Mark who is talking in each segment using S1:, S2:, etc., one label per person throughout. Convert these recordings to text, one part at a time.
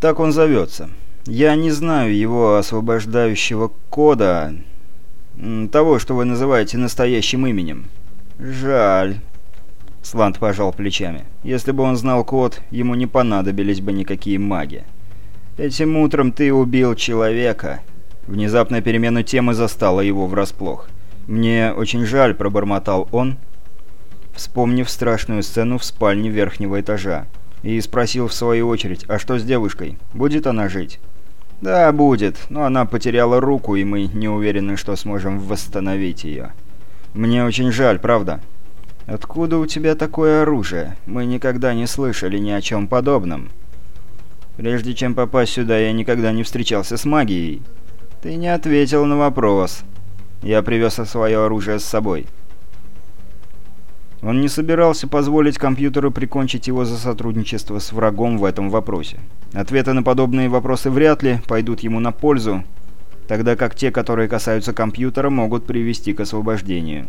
S1: Так он зовется. Я не знаю его освобождающего кода, того, что вы называете настоящим именем. Жаль. Сланд пожал плечами. Если бы он знал код, ему не понадобились бы никакие маги. Этим утром ты убил человека. Внезапная перемена темы застала его врасплох. «Мне очень жаль», — пробормотал он, вспомнив страшную сцену в спальне верхнего этажа, и спросил в свою очередь, «А что с девушкой? Будет она жить?» «Да, будет, но она потеряла руку, и мы не уверены, что сможем восстановить ее. Мне очень жаль, правда?» «Откуда у тебя такое оружие? Мы никогда не слышали ни о чем подобном». «Прежде чем попасть сюда, я никогда не встречался с магией». «Ты не ответил на вопрос. Я привез свое оружие с собой». Он не собирался позволить компьютеру прикончить его за сотрудничество с врагом в этом вопросе. Ответы на подобные вопросы вряд ли пойдут ему на пользу, тогда как те, которые касаются компьютера, могут привести к освобождению.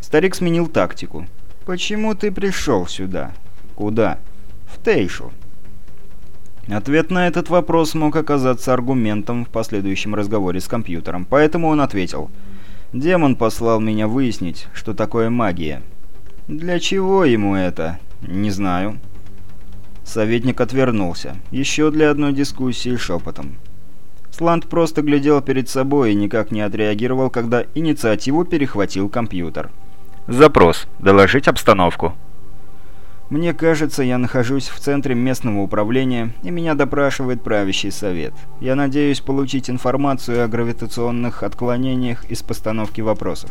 S1: Старик сменил тактику. «Почему ты пришел сюда?» «Куда?» «В Тейшу». Ответ на этот вопрос мог оказаться аргументом в последующем разговоре с компьютером, поэтому он ответил. «Демон послал меня выяснить, что такое магия». «Для чего ему это?» «Не знаю». Советник отвернулся. Еще для одной дискуссии шепотом. Сланд просто глядел перед собой и никак не отреагировал, когда инициативу перехватил компьютер.
S2: Запрос. Доложить обстановку.
S1: Мне кажется, я нахожусь в центре местного управления, и меня допрашивает правящий совет. Я надеюсь получить информацию о гравитационных отклонениях из постановки вопросов.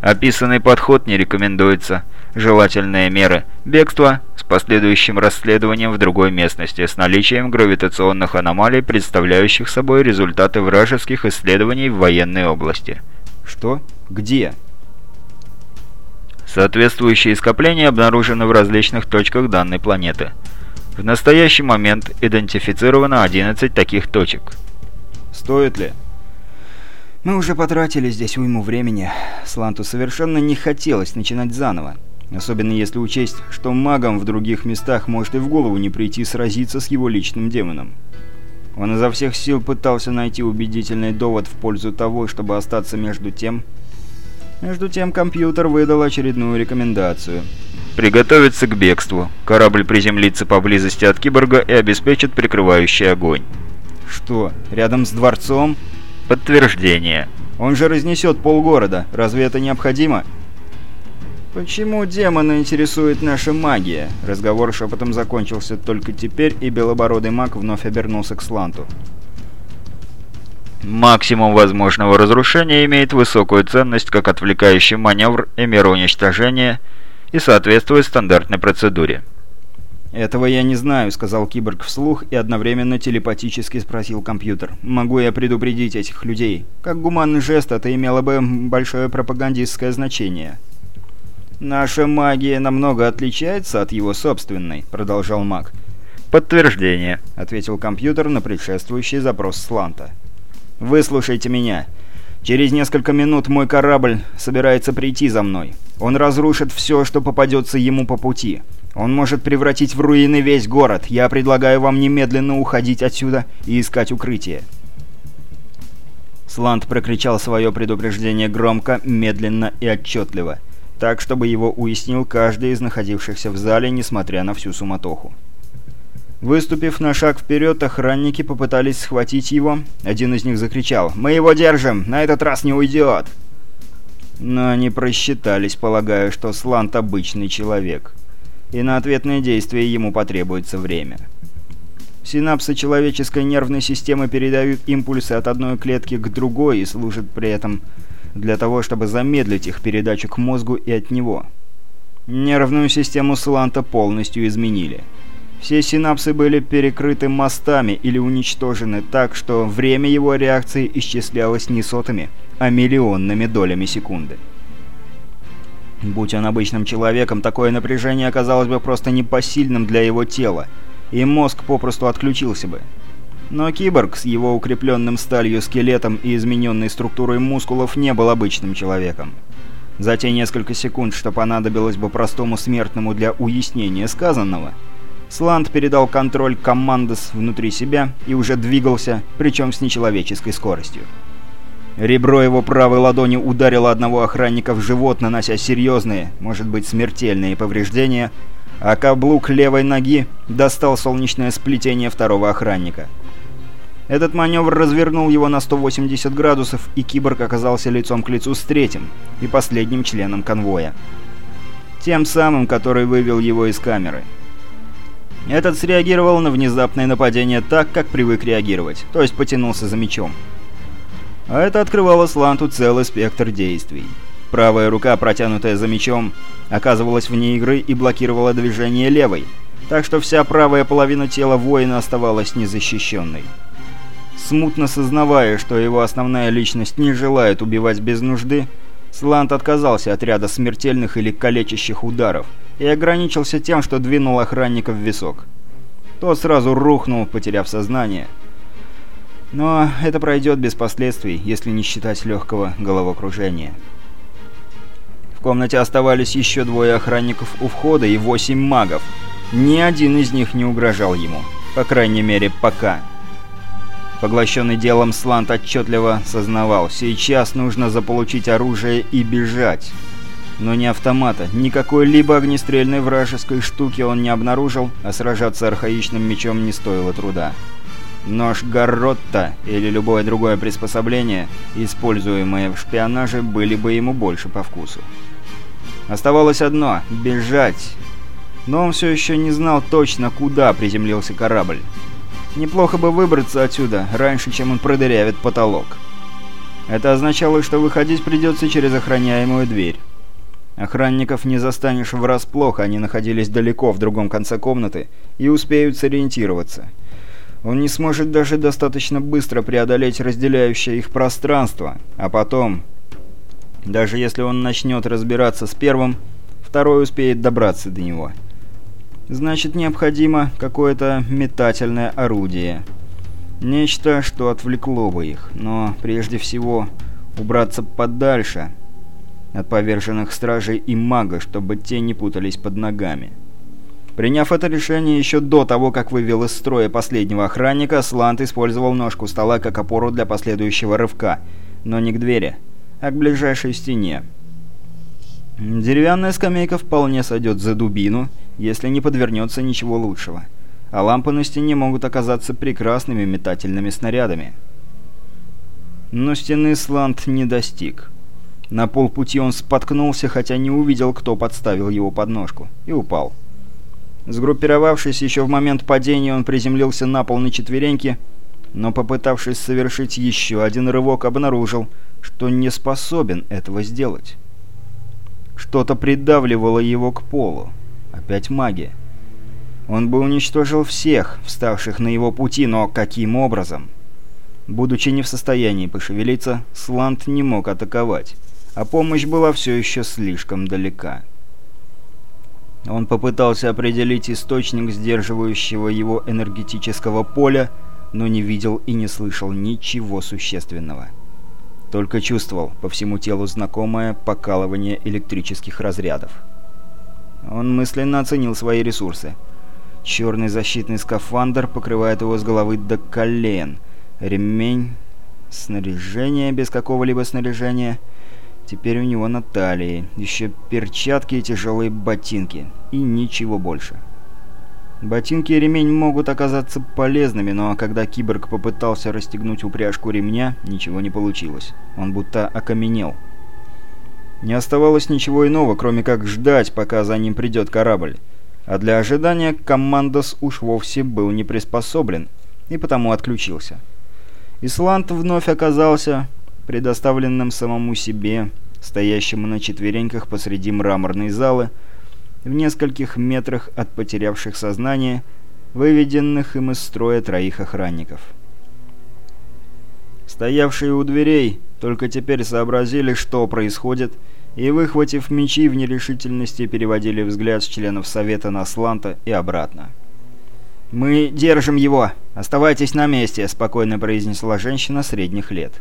S2: Описанный подход не рекомендуется. Желательные меры. Бегство с последующим расследованием в другой местности с наличием гравитационных аномалий, представляющих собой результаты вражеских исследований в военной области.
S1: Что? Где?
S2: Соответствующие скопления обнаружены в различных точках данной планеты. В настоящий момент идентифицировано 11 таких точек.
S1: Стоит ли? Мы уже потратили здесь уйму времени. Сланту совершенно не хотелось начинать заново. Особенно если учесть, что магам в других местах может и в голову не прийти сразиться с его личным демоном. Он изо всех сил пытался найти убедительный довод в пользу того, чтобы остаться между тем между тем компьютер выдал очередную рекомендацию.
S2: «Приготовиться к бегству. Корабль приземлится поблизости от киборга и обеспечит прикрывающий огонь».
S1: «Что, рядом с дворцом?»
S2: «Подтверждение».
S1: «Он же разнесет полгорода. Разве это необходимо?» «Почему демона интересует наша магия?» Разговор шепотом закончился только теперь, и белобородый маг вновь обернулся к Сланту.
S2: Максимум возможного разрушения имеет высокую ценность как отвлекающий маневр и мера уничтожения и соответствует стандартной процедуре.
S1: «Этого я не знаю», — сказал киборг вслух и одновременно телепатически спросил компьютер. «Могу я предупредить этих людей? Как гуманный жест это имело бы большое пропагандистское значение». «Наша магия намного отличается от его собственной», — продолжал маг.
S2: «Подтверждение», —
S1: ответил компьютер на предшествующий запрос Сланта. «Выслушайте меня. Через несколько минут мой корабль собирается прийти за мной. Он разрушит все, что попадется ему по пути. Он может превратить в руины весь город. Я предлагаю вам немедленно уходить отсюда и искать укрытие». Сланд прокричал свое предупреждение громко, медленно и отчетливо, так, чтобы его уяснил каждый из находившихся в зале, несмотря на всю суматоху. Выступив на шаг вперед, охранники попытались схватить его. Один из них закричал «Мы его держим! На этот раз не уйдет!» Но они просчитались, полагая, что Слант обычный человек. И на ответные действия ему потребуется время. Синапсы человеческой нервной системы передают импульсы от одной клетки к другой и служат при этом для того, чтобы замедлить их передачу к мозгу и от него. Нервную систему Сланта полностью изменили. Все синапсы были перекрыты мостами или уничтожены так, что время его реакции исчислялось не сотами, а миллионными долями секунды. Будь он обычным человеком, такое напряжение оказалось бы просто непосильным для его тела, и мозг попросту отключился бы. Но киборг с его укрепленным сталью скелетом и измененной структурой мускулов не был обычным человеком. За те несколько секунд, что понадобилось бы простому смертному для уяснения сказанного – Сланд передал контроль командос внутри себя и уже двигался, причем с нечеловеческой скоростью. Ребро его правой ладони ударило одного охранника в живот, нанося серьезные, может быть смертельные повреждения, а каблук левой ноги достал солнечное сплетение второго охранника. Этот маневр развернул его на 180 градусов, и киборг оказался лицом к лицу с третьим и последним членом конвоя. Тем самым, который вывел его из камеры. Этот среагировал на внезапное нападение так, как привык реагировать, то есть потянулся за мечом. А это открывало Сланту целый спектр действий. Правая рука, протянутая за мечом, оказывалась вне игры и блокировала движение левой, так что вся правая половина тела воина оставалась незащищенной. Смутно сознавая, что его основная личность не желает убивать без нужды, Слант отказался от ряда смертельных или калечащих ударов и ограничился тем, что двинул охранника в висок. Тот сразу рухнул, потеряв сознание. Но это пройдет без последствий, если не считать легкого головокружения. В комнате оставались еще двое охранников у входа и восемь магов. Ни один из них не угрожал ему. По крайней мере, пока. Поглощенный делом Слант отчетливо сознавал, сейчас нужно заполучить оружие и бежать. Но ни автомата, ни какой-либо огнестрельной вражеской штуки он не обнаружил, а сражаться архаичным мечом не стоило труда. Нож Гарротта или любое другое приспособление, используемое в шпионаже, были бы ему больше по вкусу. Оставалось одно — бежать. Но он все еще не знал точно, куда приземлился корабль. Неплохо бы выбраться отсюда, раньше, чем он продырявит потолок. Это означало, что выходить придется через охраняемую дверь. Охранников не застанешь врасплох, они находились далеко в другом конце комнаты и успеют сориентироваться. Он не сможет даже достаточно быстро преодолеть разделяющее их пространство, а потом... Даже если он начнет разбираться с первым, второй успеет добраться до него. Значит, необходимо какое-то метательное орудие. Нечто, что отвлекло бы их, но прежде всего убраться подальше от поверженных стражей и мага, чтобы те не путались под ногами. Приняв это решение еще до того, как вывел из строя последнего охранника, Слант использовал ножку стола как опору для последующего рывка, но не к двери, а к ближайшей стене. Деревянная скамейка вполне сойдет за дубину, если не подвернется ничего лучшего. А лампы на стене могут оказаться прекрасными метательными снарядами. Но стены Слант не достиг. На полпути он споткнулся, хотя не увидел, кто подставил его подножку, и упал. Сгруппировавшись еще в момент падения, он приземлился на пол на четвереньки, но попытавшись совершить еще один рывок, обнаружил, что не способен этого сделать. Что-то придавливало его к полу. Опять магия. Он бы уничтожил всех, вставших на его пути, но каким образом? Будучи не в состоянии пошевелиться, Слант не мог атаковать, а помощь была все еще слишком далека. Он попытался определить источник сдерживающего его энергетического поля, но не видел и не слышал ничего существенного. Только чувствовал по всему телу знакомое покалывание электрических разрядов. Он мысленно оценил свои ресурсы. Черный защитный скафандр покрывает его с головы до колен. Ремень, снаряжение без какого-либо снаряжения. Теперь у него на талии. Еще перчатки и тяжелые ботинки. И ничего больше. Ботинки и ремень могут оказаться полезными, но когда киборг попытался расстегнуть упряжку ремня, ничего не получилось. Он будто окаменел. Не оставалось ничего иного, кроме как ждать, пока за ним придет корабль. А для ожидания командос уж вовсе был не приспособлен, и потому отключился. Исланд вновь оказался предоставленным самому себе, стоящему на четвереньках посреди мраморной залы, в нескольких метрах от потерявших сознание, выведенных им из строя троих охранников. Стоявшие у дверей только теперь сообразили, что происходит, и, выхватив мечи в нерешительности, переводили взгляд с членов Совета на Сланта и обратно. «Мы держим его! Оставайтесь на месте!» – спокойно произнесла женщина средних лет.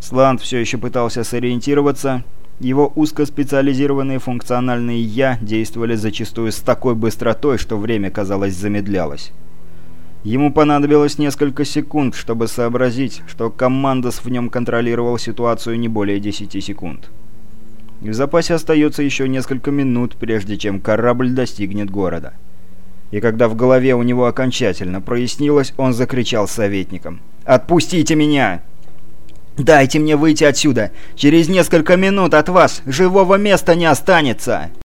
S1: Слант все еще пытался сориентироваться, Его узкоспециализированные функциональные «я» действовали зачастую с такой быстротой, что время, казалось, замедлялось. Ему понадобилось несколько секунд, чтобы сообразить, что командос в нем контролировал ситуацию не более 10 секунд. В запасе остается еще несколько минут, прежде чем корабль достигнет города. И когда в голове у него окончательно прояснилось, он закричал советникам. «Отпустите меня!» «Дайте мне выйти отсюда! Через несколько минут от вас живого места не останется!»